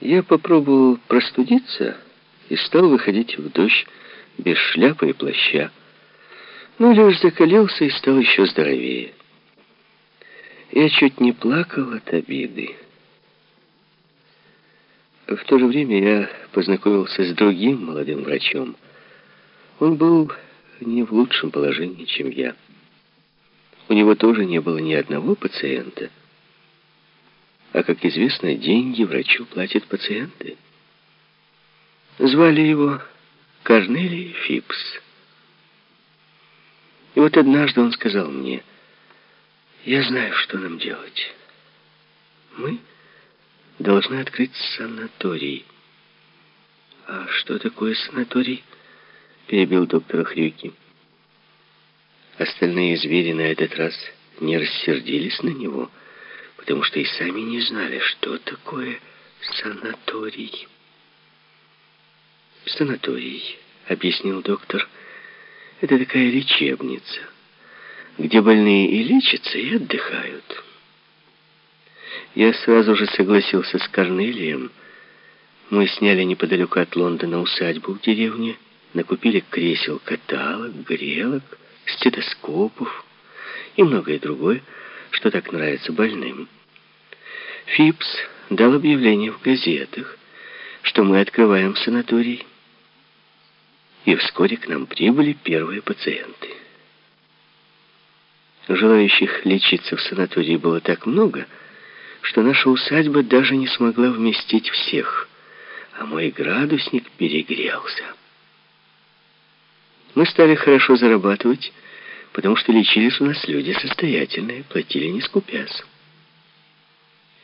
Я попробовал простудиться и стал выходить в дождь без шляпы и плаща. Но лишь закалился и стал еще здоровее. Я чуть не плакал от обиды. В то же время я познакомился с другим молодым врачом. Он был не в лучшем положении, чем я. У него тоже не было ни одного пациента. А, как известно, деньги врачу платят пациенты. Звали его Корнелий Фипс. И вот однажды он сказал мне, «Я знаю, что нам делать. Мы должны открыть санаторий». «А что такое санаторий?» — перебил доктор Хрюки. Остальные звери на этот раз не рассердились на него, потому что и сами не знали, что такое санаторий. «Санаторий», — объяснил доктор, — «это такая лечебница, где больные и лечатся, и отдыхают». Я сразу же согласился с Корнелием. Мы сняли неподалеку от Лондона усадьбу в деревне, накупили кресел, каталог, грелок, стетоскопов и многое другое, что так нравится больным. Фипс дал объявление в газетах, что мы открываем санаторий, и вскоре к нам прибыли первые пациенты. Желающих лечиться в санатории было так много, что наша усадьба даже не смогла вместить всех, а мой градусник перегрелся. Мы стали хорошо зарабатывать, потому что лечились у нас люди состоятельные, платили не скупясь.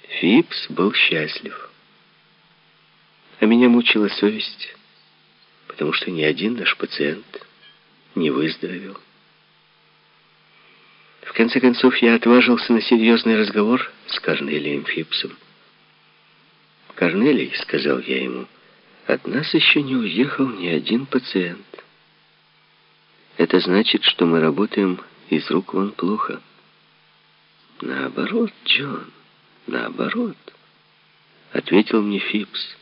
Фипс был счастлив. А меня мучила совесть, потому что ни один наш пациент не выздоровел. В конце концов, я отважился на серьезный разговор с Корнелием Фипсом. «Корнелий», — сказал я ему, — «от нас еще не уехал ни один пациент». Это значит, что мы работаем из рук вон плохо. Наоборот, Джон, наоборот, ответил мне Фипс.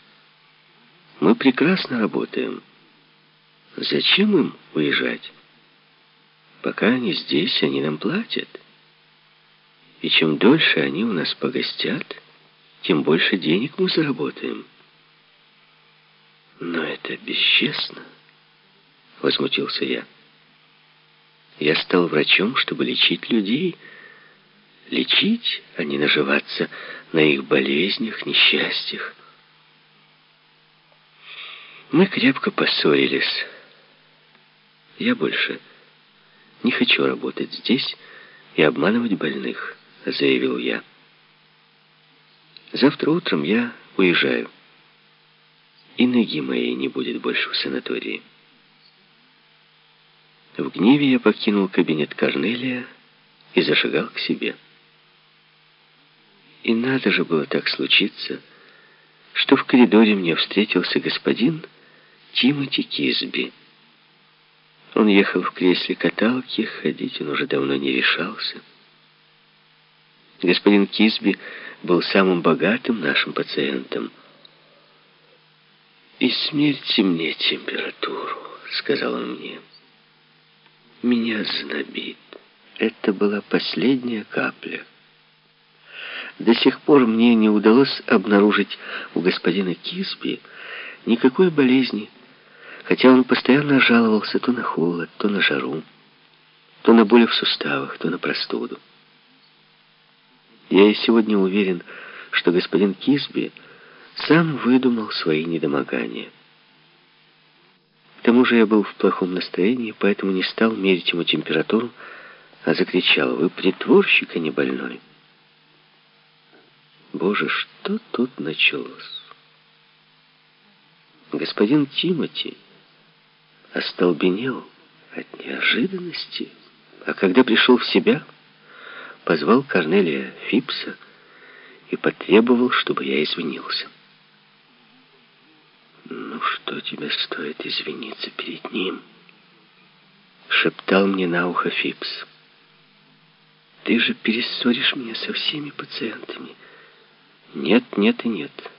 Мы прекрасно работаем. Зачем им уезжать? Пока они здесь, они нам платят. И чем дольше они у нас погостят, тем больше денег мы заработаем. Но это бесчестно, возмутился я. Я стал врачом, чтобы лечить людей. Лечить, а не наживаться на их болезнях, несчастьях. Мы крепко поссорились. Я больше не хочу работать здесь и обманывать больных, заявил я. Завтра утром я уезжаю. И ноги моей не будет больше в санатории. В гневе я покинул кабинет Корнелия и зашагал к себе. И надо же было так случиться, что в коридоре мне встретился господин Тимоти Кизби. Он ехал в кресле каталки, ходить он уже давно не решался. Господин Кизби был самым богатым нашим пациентом. «И смерьте мне температуру», — сказал он мне. Меня знобит. Это была последняя капля. До сих пор мне не удалось обнаружить у господина Кисби никакой болезни, хотя он постоянно жаловался то на холод, то на жару, то на боли в суставах, то на простуду. Я и сегодня уверен, что господин Кисби сам выдумал свои недомогания. К тому же я был в плохом настроении, поэтому не стал мерить ему температуру, а закричал, «Вы притворщик, а не больной!» Боже, что тут началось? Господин Тимоти остолбенел от неожиданности, а когда пришел в себя, позвал Корнелия Фипса и потребовал, чтобы я извинился. «Ну что тебе стоит извиниться перед ним?» Шептал мне на ухо Фипс. «Ты же перессоришь меня со всеми пациентами». «Нет, нет и нет».